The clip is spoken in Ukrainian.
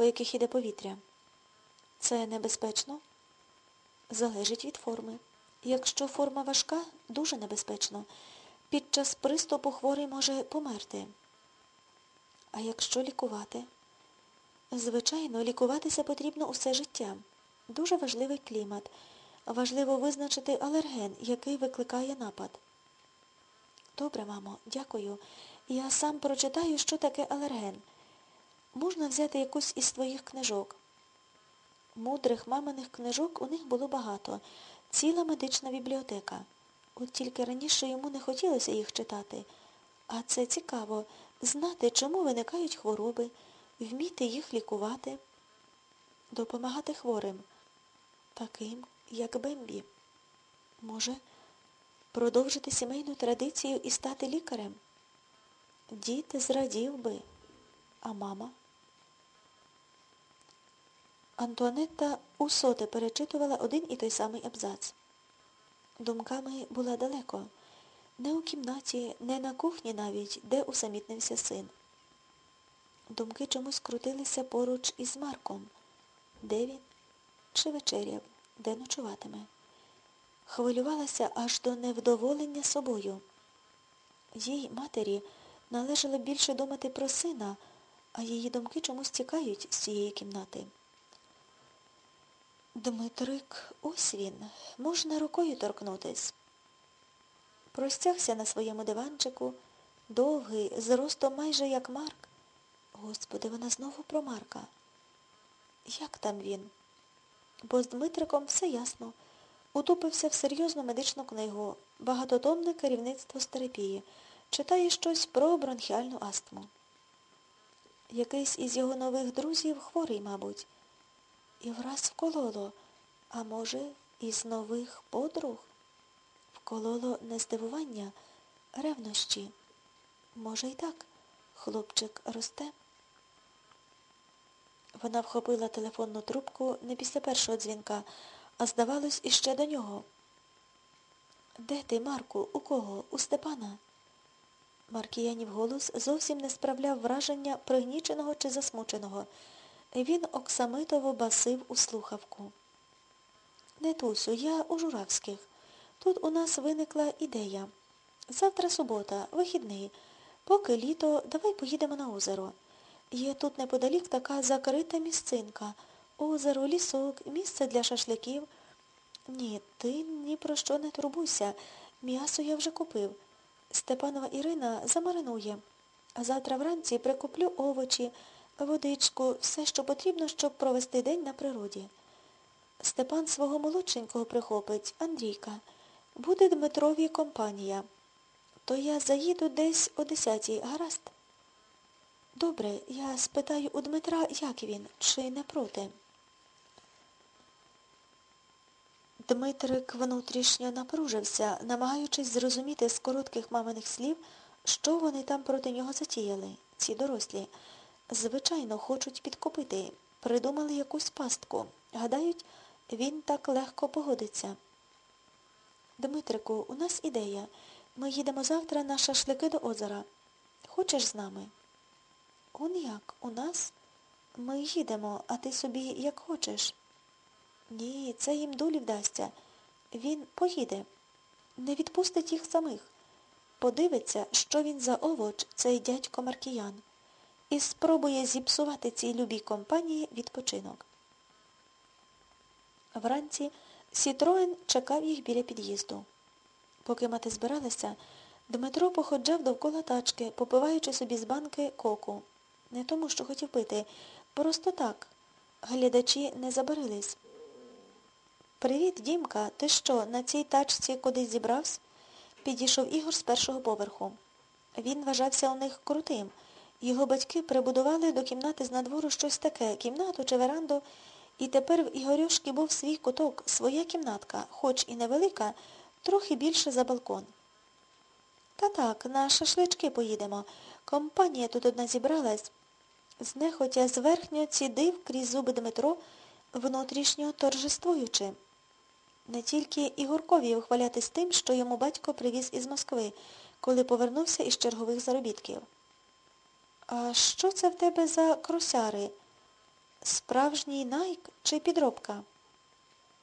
по яких іде повітря. Це небезпечно? Залежить від форми. Якщо форма важка, дуже небезпечно. Під час приступу хворий може померти. А якщо лікувати? Звичайно, лікуватися потрібно усе життя. Дуже важливий клімат. Важливо визначити алерген, який викликає напад. Добре, мамо, дякую. Я сам прочитаю, що таке алерген. Можна взяти якусь із твоїх книжок. Мудрих маминих книжок у них було багато, ціла медична бібліотека. От тільки раніше йому не хотілося їх читати. А це цікаво знати, чому виникають хвороби, вміти їх лікувати, допомагати хворим, таким, як Бембі. Може, продовжити сімейну традицію і стати лікарем? Діти зрадів би, а мама? Антуанетта усоте перечитувала один і той самий абзац. Думками була далеко, не у кімнаті, не на кухні навіть, де усамітнився син. Думки чомусь крутилися поруч із Марком. Де він? Чи вечеряв, де ночуватиме? Хвилювалася аж до невдоволення собою. Їй, матері, належало більше думати про сина, а її думки чомусь тікають з цієї кімнати. Дмитрик, ось він, можна рукою торкнутись. Простягся на своєму диванчику, довгий, з ростом майже як Марк. Господи, вона знову про Марка. Як там він? Бо з Дмитриком все ясно. Утупився в серйозну медичну книгу, багатотомне керівництво з терапії, читає щось про бронхіальну астму. Якийсь із його нових друзів хворий, мабуть і враз вкололо, а може, із нових подруг. Вкололо не здивування, ревнощі. Може, й так, хлопчик росте. Вона вхопила телефонну трубку не після першого дзвінка, а здавалось, іще до нього. Де ти, Марку? У кого? У Степана? Маркіянів голос зовсім не справляв враження пригніченого чи засмученого. Він оксамитово басив у слухавку. Нетусю, я у Журавських. Тут у нас виникла ідея. Завтра субота, вихідний. Поки літо, давай поїдемо на озеро. Є тут неподалік така закрита місцинка. Озеро, лісок, місце для шашликів. Ні, ти ні про що не турбуйся. М'ясо я вже купив. Степанова Ірина замаринує. А завтра вранці прикуплю овочі водичку, все, що потрібно, щоб провести день на природі. Степан свого молодшенького прихопить, Андрійка. Буде Дмитрові компанія. То я заїду десь о десятій, гаразд? Добре, я спитаю у Дмитра, як він, чи не проти. Дмитрик внутрішньо напружився, намагаючись зрозуміти з коротких маминих слів, що вони там проти нього затіяли, ці дорослі. Звичайно, хочуть підкупити. Придумали якусь пастку. Гадають, він так легко погодиться. Дмитрику, у нас ідея. Ми їдемо завтра на шашлики до озера. Хочеш з нами? Он як? У нас? Ми їдемо, а ти собі як хочеш. Ні, це їм дулі вдасться. Він поїде. Не відпустить їх самих. Подивиться, що він за овоч, цей дядько Маркіян і спробує зіпсувати цій любій компанії відпочинок. Вранці Сітроен чекав їх біля під'їзду. Поки мати збиралася, Дмитро походжав довкола тачки, попиваючи собі з банки коку. Не тому, що хотів пити, просто так. Глядачі не забарились. Привіт, Дімка, ти що, на цій тачці кудись зібрався? Підійшов Ігор з першого поверху. Він вважався у них крутим. Його батьки прибудували до кімнати з надвору щось таке, кімнату чи веранду, і тепер в Ігорюшки був свій куток, своя кімнатка, хоч і невелика, трохи більше за балкон. Та так, на шашлички поїдемо. Компанія тут одна зібралась. Знехотя зверхньо цідив крізь зуби Дмитро, внутрішньо торжествуючи. Не тільки Ігоркові вихвалятись тим, що йому батько привіз із Москви, коли повернувся із чергових заробітків. А що це в тебе за кросяри? Справжній найк чи підробка?